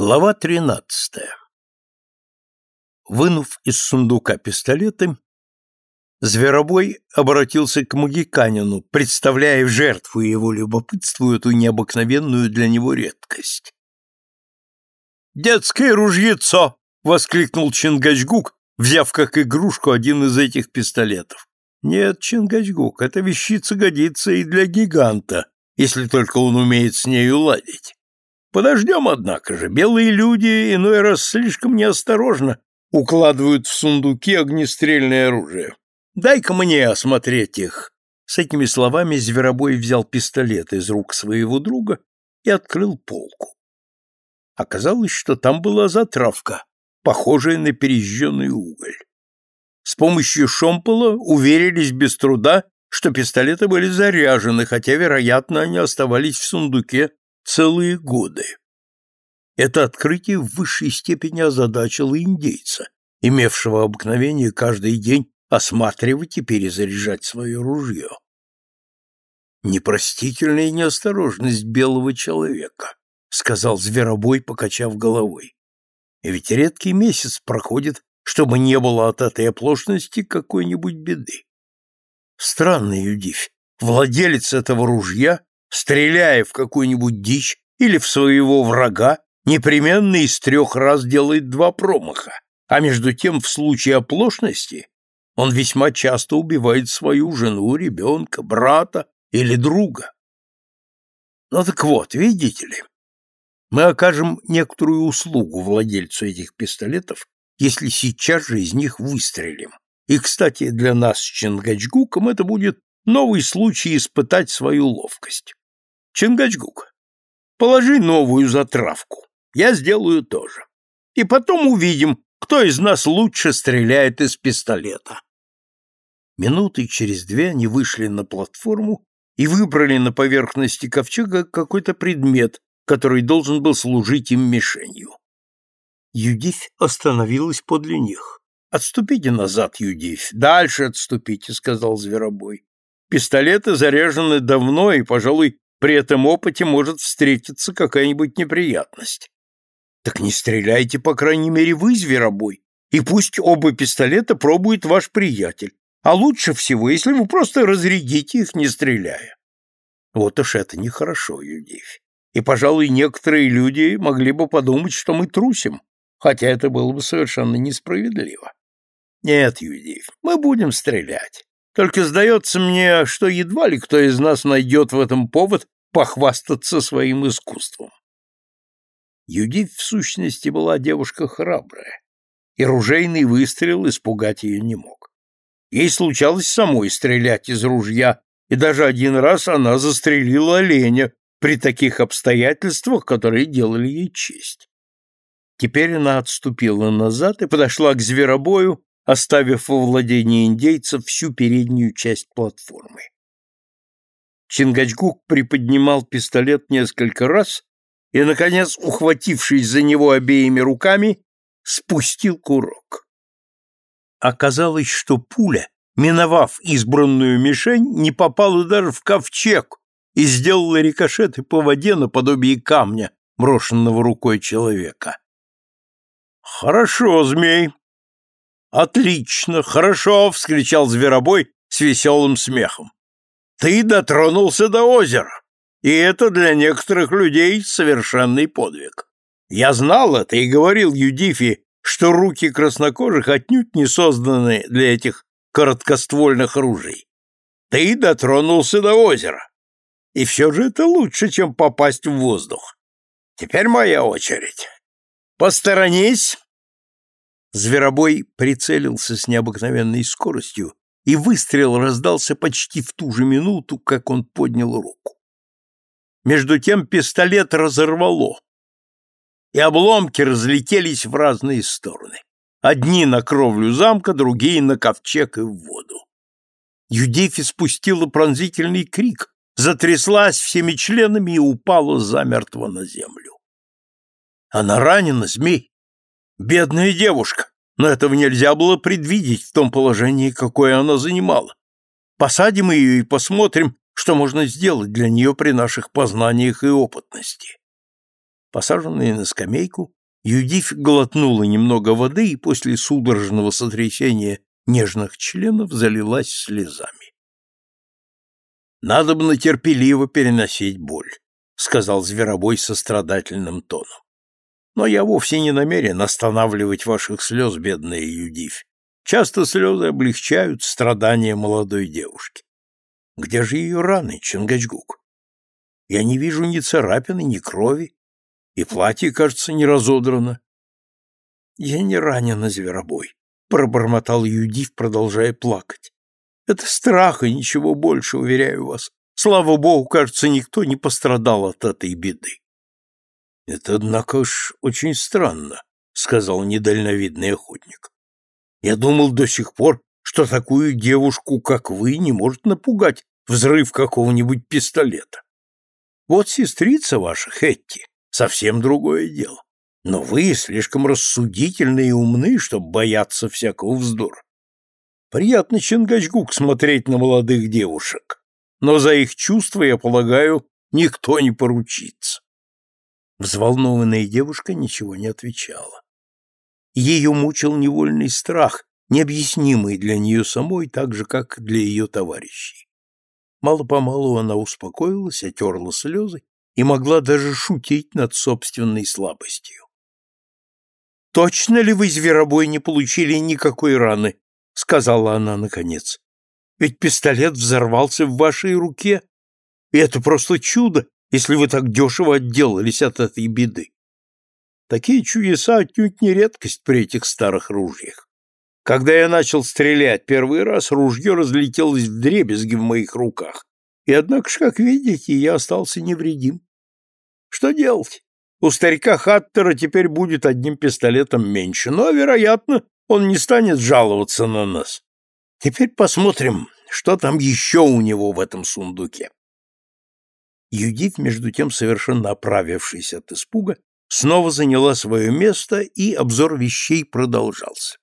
Глава тринадцатая. Вынув из сундука пистолеты, Зверобой обратился к Магиканину, представляя в жертву его любопытству эту необыкновенную для него редкость. «Детское ружьецо!» — воскликнул Чингачгук, взяв как игрушку один из этих пистолетов. «Нет, Чингачгук, эта вещица годится и для гиганта, если только он умеет с нею ладить. Подождем, однако же, белые люди иной раз слишком неосторожно укладывают в сундуки огнестрельное оружие. Дай-ка мне осмотреть их. С этими словами Зверобой взял пистолет из рук своего друга и открыл полку. Оказалось, что там была затравка, похожая на пережженный уголь. С помощью шомпола уверились без труда, что пистолеты были заряжены, хотя, вероятно, они оставались в сундуке целые годы. Это открытие в высшей степени озадачило индейца, имевшего обыкновение каждый день осматривать и перезаряжать свое ружье. «Непростительная неосторожность белого человека», — сказал Зверобой, покачав головой. «И ведь редкий месяц проходит, чтобы не было от этой оплошности какой-нибудь беды. Странный Юдивь, владелец этого ружья стреляя в какую-нибудь дичь или в своего врага, непременно из трех раз делает два промаха, а между тем в случае оплошности он весьма часто убивает свою жену, ребенка, брата или друга. Ну так вот, видите ли, мы окажем некоторую услугу владельцу этих пистолетов, если сейчас же из них выстрелим. И, кстати, для нас с Чингачгуком это будет новый случай испытать свою ловкость. Чингачгук, положи новую затравку. Я сделаю тоже. И потом увидим, кто из нас лучше стреляет из пистолета. Минуты через две они вышли на платформу и выбрали на поверхности ковчега какой-то предмет, который должен был служить им мишенью. Юдифь остановилась подле них. «Отступите назад, Юдифь, дальше отступите», — сказал Зверобой. «Пистолеты заряжены давно и, пожалуй, при этом опыте может встретиться какая-нибудь неприятность. Так не стреляйте, по крайней мере, вы, зверобой, и пусть оба пистолета пробует ваш приятель. А лучше всего, если вы просто разрядите их, не стреляя. Вот уж это нехорошо, Юдивь. И, пожалуй, некоторые люди могли бы подумать, что мы трусим, хотя это было бы совершенно несправедливо. Нет, Юдивь, мы будем стрелять. Только сдается мне, что едва ли кто из нас найдет в этом повод похвастаться своим искусством. Юдив, в сущности, была девушка храбрая, и ружейный выстрел испугать ее не мог. Ей случалось самой стрелять из ружья, и даже один раз она застрелила оленя при таких обстоятельствах, которые делали ей честь. Теперь она отступила назад и подошла к зверобою, оставив во владении индейцев всю переднюю часть платформы. Чингачгук приподнимал пистолет несколько раз и, наконец, ухватившись за него обеими руками, спустил курок. Оказалось, что пуля, миновав избранную мишень, не попала даже в ковчег и сделала рикошеты по воде наподобие камня, брошенного рукой человека. «Хорошо, змей», «Отлично, хорошо!» — вскричал Зверобой с веселым смехом. «Ты дотронулся до озера, и это для некоторых людей совершенный подвиг. Я знал это и говорил Юдифи, что руки краснокожих отнюдь не созданы для этих короткоствольных ружей. Ты дотронулся до озера, и все же это лучше, чем попасть в воздух. Теперь моя очередь. Посторонись Зверобой прицелился с необыкновенной скоростью, и выстрел раздался почти в ту же минуту, как он поднял руку. Между тем пистолет разорвало, и обломки разлетелись в разные стороны. Одни на кровлю замка, другие на ковчег и в воду. Юдифи спустила пронзительный крик, затряслась всеми членами и упала замертво на землю. Она ранена, змей, Бедная девушка, но этого нельзя было предвидеть в том положении, какое она занимала. Посадим ее и посмотрим, что можно сделать для нее при наших познаниях и опытности. Посаженная на скамейку, Юдифь глотнула немного воды и после судорожного сотрясения нежных членов залилась слезами. «Надо бы терпеливо переносить боль», — сказал Зверобой сострадательным тоном. «Но я вовсе не намерен останавливать ваших слез, бедная Юдивь. Часто слезы облегчают страдания молодой девушки. Где же ее раны, Чингачгук? Я не вижу ни царапины, ни крови, и платье, кажется, не разодрано. Я не ранена, Зверобой, — пробормотал Юдив, продолжая плакать. Это страх и ничего больше, уверяю вас. Слава богу, кажется, никто не пострадал от этой беды. — Это, однако ж, очень странно, — сказал недальновидный охотник. Я думал до сих пор, что такую девушку, как вы, не может напугать взрыв какого-нибудь пистолета. Вот сестрица ваша, Хетти, совсем другое дело. Но вы слишком рассудительны и умны, чтобы бояться всякого вздора. Приятно, Чингачгук, смотреть на молодых девушек, но за их чувства, я полагаю, никто не поручится. Взволнованная девушка ничего не отвечала. Ее мучил невольный страх, необъяснимый для нее самой, так же, как для ее товарищей. Мало-помалу она успокоилась, отерла слезы и могла даже шутить над собственной слабостью. «Точно ли вы, зверобой, не получили никакой раны?» — сказала она наконец. «Ведь пистолет взорвался в вашей руке, и это просто чудо, если вы так дешево отделались от этой беды. Такие чудеса отнюдь не редкость при этих старых ружьях. Когда я начал стрелять первый раз, ружье разлетелось в дребезги в моих руках, и однако ж, как видите, я остался невредим. Что делать? У старика Хаттера теперь будет одним пистолетом меньше, но, вероятно, он не станет жаловаться на нас. Теперь посмотрим, что там еще у него в этом сундуке. Юдит, между тем совершенно оправившись от испуга, снова заняла свое место, и обзор вещей продолжался.